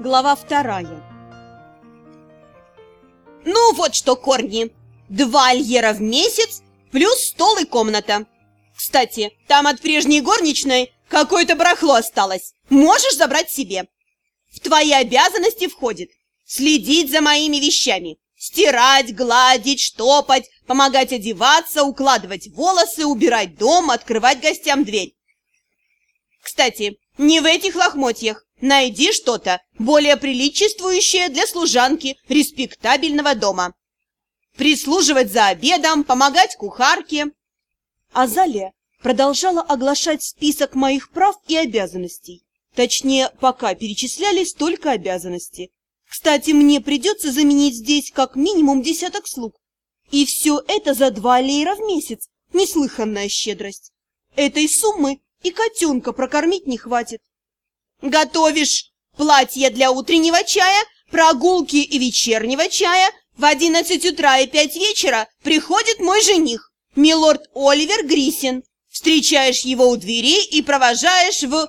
Глава вторая. Ну вот что, Корни, два альера в месяц плюс стол и комната. Кстати, там от прежней горничной какое-то барахло осталось. Можешь забрать себе. В твои обязанности входит следить за моими вещами. Стирать, гладить, штопать, помогать одеваться, укладывать волосы, убирать дом, открывать гостям дверь. Кстати, не в этих лохмотьях. Найди что-то более приличествующее для служанки респектабельного дома. Прислуживать за обедом, помогать кухарке. Азалия продолжала оглашать список моих прав и обязанностей. Точнее, пока перечислялись только обязанности. Кстати, мне придется заменить здесь как минимум десяток слуг. И все это за два лейра в месяц. Неслыханная щедрость. Этой суммы и котенка прокормить не хватит. Готовишь платье для утреннего чая, прогулки и вечернего чая. В одиннадцать утра и пять вечера приходит мой жених, милорд Оливер Грисин. Встречаешь его у дверей и провожаешь в...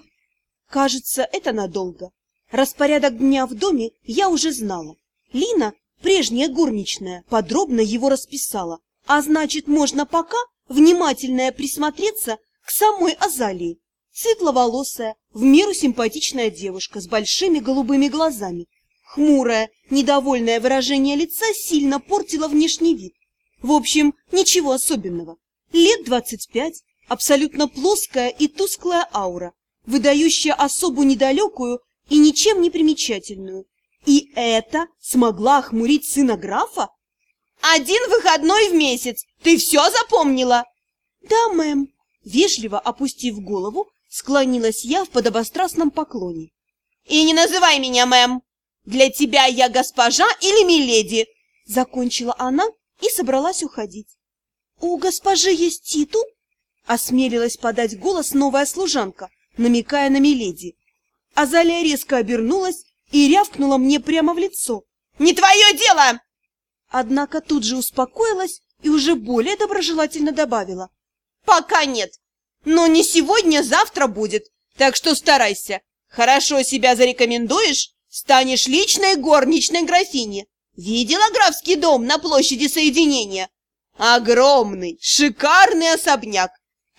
Кажется, это надолго. Распорядок дня в доме я уже знала. Лина, прежняя горничная, подробно его расписала. А значит, можно пока внимательно присмотреться к самой Азалии. Светловолосая, в меру симпатичная девушка с большими голубыми глазами. Хмурое, недовольное выражение лица сильно портило внешний вид. В общем, ничего особенного. Лет двадцать пять, абсолютно плоская и тусклая аура, выдающая особу недалекую и ничем не примечательную. И это смогла охмурить сына графа? Один выходной в месяц. Ты все запомнила? Да, мэм. Вежливо опустив голову, Склонилась я в подобострастном поклоне. «И не называй меня мэм! Для тебя я госпожа или миледи!» Закончила она и собралась уходить. «У госпожи есть титул?» Осмелилась подать голос новая служанка, намекая на миледи. Азалия резко обернулась и рявкнула мне прямо в лицо. «Не твое дело!» Однако тут же успокоилась и уже более доброжелательно добавила. «Пока нет. Но не сегодня, завтра будет. Так что старайся. Хорошо себя зарекомендуешь, станешь личной горничной графини. Видела графский дом на площади Соединения? Огромный, шикарный особняк.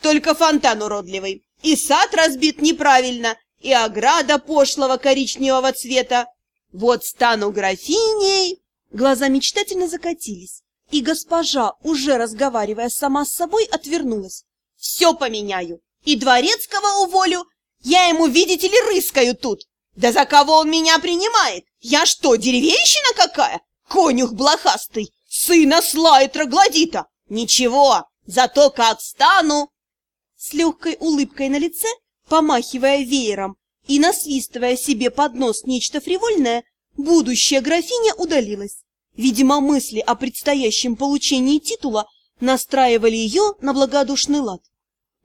Только фонтан уродливый. И сад разбит неправильно, и ограда пошлого коричневого цвета. Вот стану графиней. Глаза мечтательно закатились, и госпожа, уже разговаривая сама с собой, отвернулась все поменяю. И дворецкого уволю. Я ему, видите ли, рыскаю тут. Да за кого он меня принимает? Я что, деревенщина какая? Конюх блохастый, сына сла и. Ничего, зато как стану. С легкой улыбкой на лице, помахивая веером и насвистывая себе под нос нечто фривольное, будущая графиня удалилась. Видимо, мысли о предстоящем получении титула настраивали ее на благодушный лад.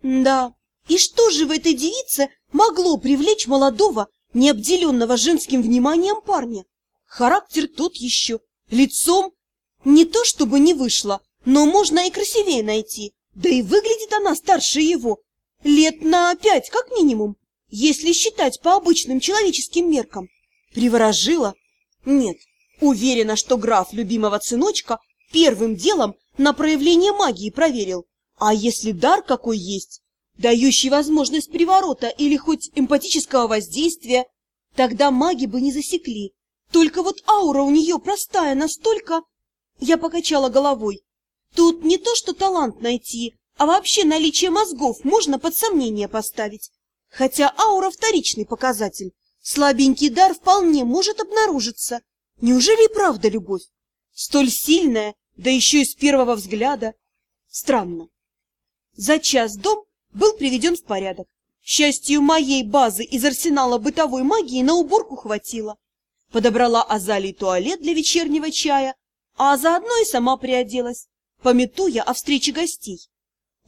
Да, и что же в этой девице могло привлечь молодого, необделенного женским вниманием парня? Характер тот еще, лицом не то чтобы не вышло, но можно и красивее найти. Да и выглядит она старше его, лет на пять как минимум, если считать по обычным человеческим меркам. Приворожила? Нет, уверена, что граф любимого сыночка первым делом на проявление магии проверил. А если дар какой есть, дающий возможность приворота или хоть эмпатического воздействия, тогда маги бы не засекли. Только вот аура у нее простая настолько... Я покачала головой. Тут не то, что талант найти, а вообще наличие мозгов можно под сомнение поставить. Хотя аура вторичный показатель. Слабенький дар вполне может обнаружиться. Неужели правда любовь? Столь сильная, да еще и с первого взгляда. Странно. За час дом был приведен в порядок. К счастью, моей базы из арсенала бытовой магии на уборку хватило. Подобрала Азалии туалет для вечернего чая, а заодно и сама приоделась, пометуя о встрече гостей.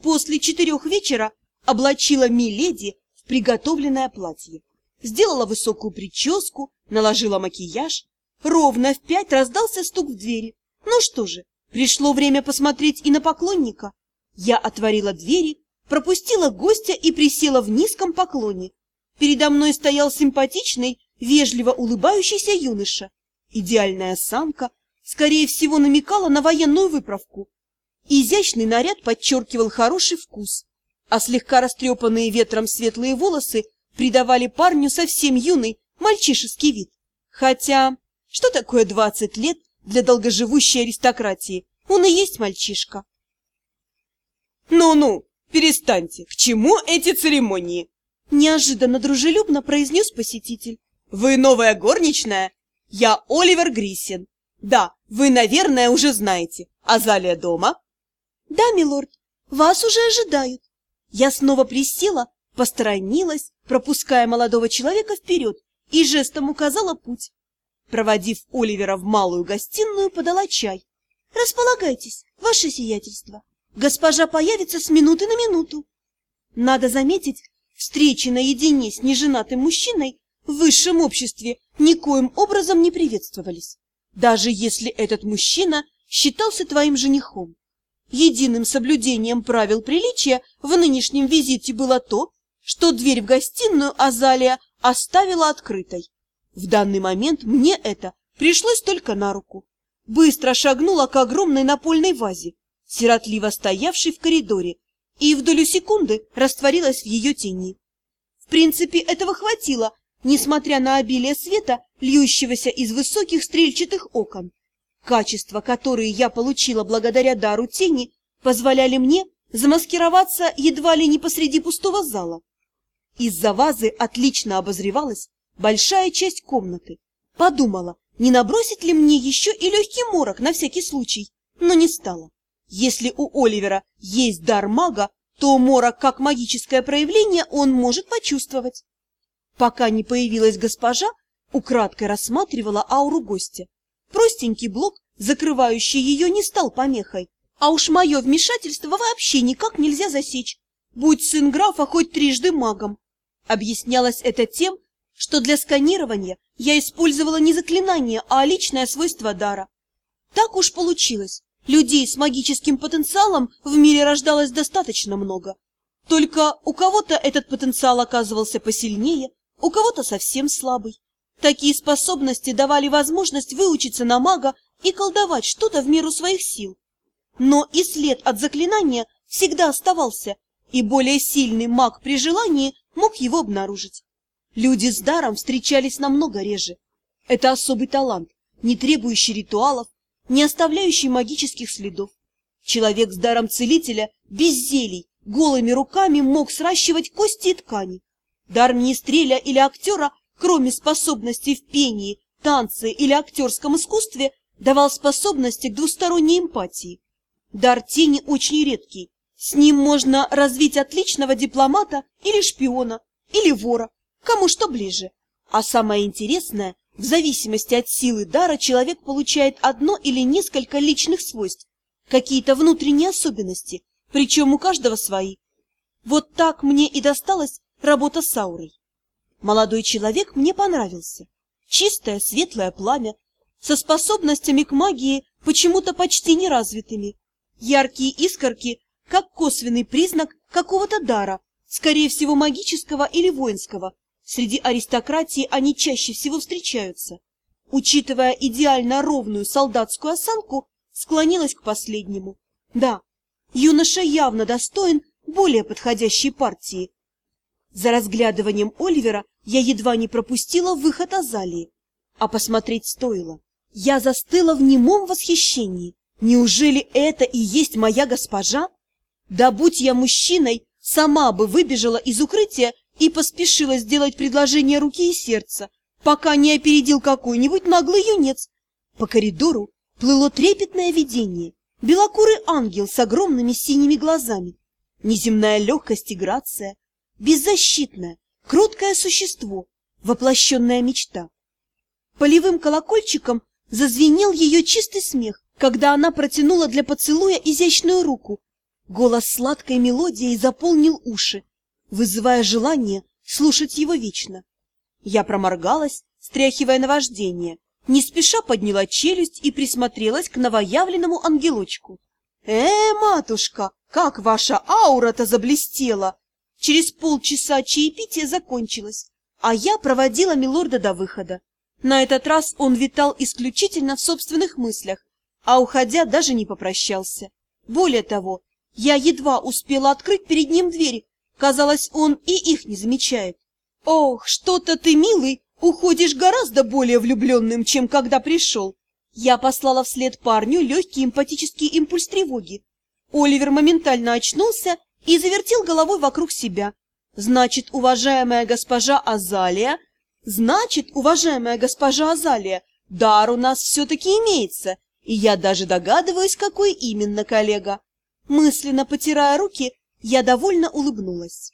После четырех вечера облачила Миледи в приготовленное платье. Сделала высокую прическу, наложила макияж. Ровно в пять раздался стук в двери. Ну что же, пришло время посмотреть и на поклонника. Я отворила двери, пропустила гостя и присела в низком поклоне. Передо мной стоял симпатичный, вежливо улыбающийся юноша. Идеальная осанка, скорее всего, намекала на военную выправку. Изящный наряд подчеркивал хороший вкус, а слегка растрепанные ветром светлые волосы придавали парню совсем юный мальчишеский вид. Хотя, что такое двадцать лет для долгоживущей аристократии? Он и есть мальчишка. «Ну-ну, перестаньте, к чему эти церемонии?» Неожиданно дружелюбно произнес посетитель. «Вы новая горничная? Я Оливер Грисин. Да, вы, наверное, уже знаете. Азалия дома?» «Да, милорд, вас уже ожидают». Я снова присела, посторонилась, пропуская молодого человека вперед, и жестом указала путь. Проводив Оливера в малую гостиную, подала чай. «Располагайтесь, ваше сиятельство. Госпожа появится с минуты на минуту». Надо заметить, встречи наедине с неженатым мужчиной в высшем обществе никоим образом не приветствовались, даже если этот мужчина считался твоим женихом. Единым соблюдением правил приличия в нынешнем визите было то, что дверь в гостиную Азалия оставила открытой. В данный момент мне это пришлось только на руку. Быстро шагнула к огромной напольной вазе, сиротливо стоявшей в коридоре, и в долю секунды растворилась в ее тени. В принципе, этого хватило, несмотря на обилие света, льющегося из высоких стрельчатых окон. Качества, которые я получила благодаря дару тени, позволяли мне замаскироваться едва ли не посреди пустого зала. Из-за вазы отлично обозревалась большая часть комнаты. Подумала, не набросить ли мне еще и легкий морок на всякий случай, но не стала. Если у Оливера есть дар мага, то морок как магическое проявление он может почувствовать. Пока не появилась госпожа, украдкой рассматривала ауру гостя. Простенький блок, закрывающий ее, не стал помехой. А уж мое вмешательство вообще никак нельзя засечь. Будь сын графа хоть трижды магом. Объяснялось это тем, что для сканирования я использовала не заклинание, а личное свойство дара. Так уж получилось. Людей с магическим потенциалом в мире рождалось достаточно много. Только у кого-то этот потенциал оказывался посильнее, у кого-то совсем слабый. Такие способности давали возможность выучиться на мага и колдовать что-то в меру своих сил. Но и след от заклинания всегда оставался, и более сильный маг при желании мог его обнаружить. Люди с даром встречались намного реже. Это особый талант, не требующий ритуалов, не оставляющий магических следов. Человек с даром целителя без зелий, голыми руками мог сращивать кости и ткани. Дар министреля или актера кроме способностей в пении, танце или актерском искусстве, давал способности к двусторонней эмпатии. Дар тени очень редкий. С ним можно развить отличного дипломата или шпиона, или вора, кому что ближе. А самое интересное, в зависимости от силы дара человек получает одно или несколько личных свойств, какие-то внутренние особенности, причем у каждого свои. Вот так мне и досталась работа с аурой. Молодой человек мне понравился. Чистое, светлое пламя, со способностями к магии почему-то почти неразвитыми. Яркие искорки, как косвенный признак какого-то дара, скорее всего магического или воинского. Среди аристократии они чаще всего встречаются. Учитывая идеально ровную солдатскую осанку, склонилась к последнему. Да, юноша явно достоин более подходящей партии. За разглядыванием Оливера я едва не пропустила выход Азалии, а посмотреть стоило. Я застыла в немом восхищении. Неужели это и есть моя госпожа? Да будь я мужчиной, сама бы выбежала из укрытия и поспешила сделать предложение руки и сердца, пока не опередил какой-нибудь наглый юнец. По коридору плыло трепетное видение, белокурый ангел с огромными синими глазами, неземная легкость и грация, беззащитное, кроткое существо, воплощенная мечта. Полевым колокольчиком зазвенел ее чистый смех, когда она протянула для поцелуя изящную руку. Голос сладкой мелодией заполнил уши, вызывая желание слушать его вечно. Я проморгалась, стряхивая наваждение, не спеша подняла челюсть и присмотрелась к новоявленному ангелочку. «Э, матушка, как ваша аура-то заблестела! Через полчаса чаепитие закончилось, а я проводила милорда до выхода. На этот раз он витал исключительно в собственных мыслях, а уходя даже не попрощался. Более того, я едва успела открыть перед ним дверь. Казалось, он и их не замечает. «Ох, что-то ты, милый, уходишь гораздо более влюбленным, чем когда пришел». Я послала вслед парню легкий эмпатический импульс тревоги. Оливер моментально очнулся и завертел головой вокруг себя. Значит, уважаемая госпожа Азалия, значит, уважаемая госпожа Азалия, дар у нас все-таки имеется, и я даже догадываюсь, какой именно коллега. Мысленно потирая руки, я довольно улыбнулась.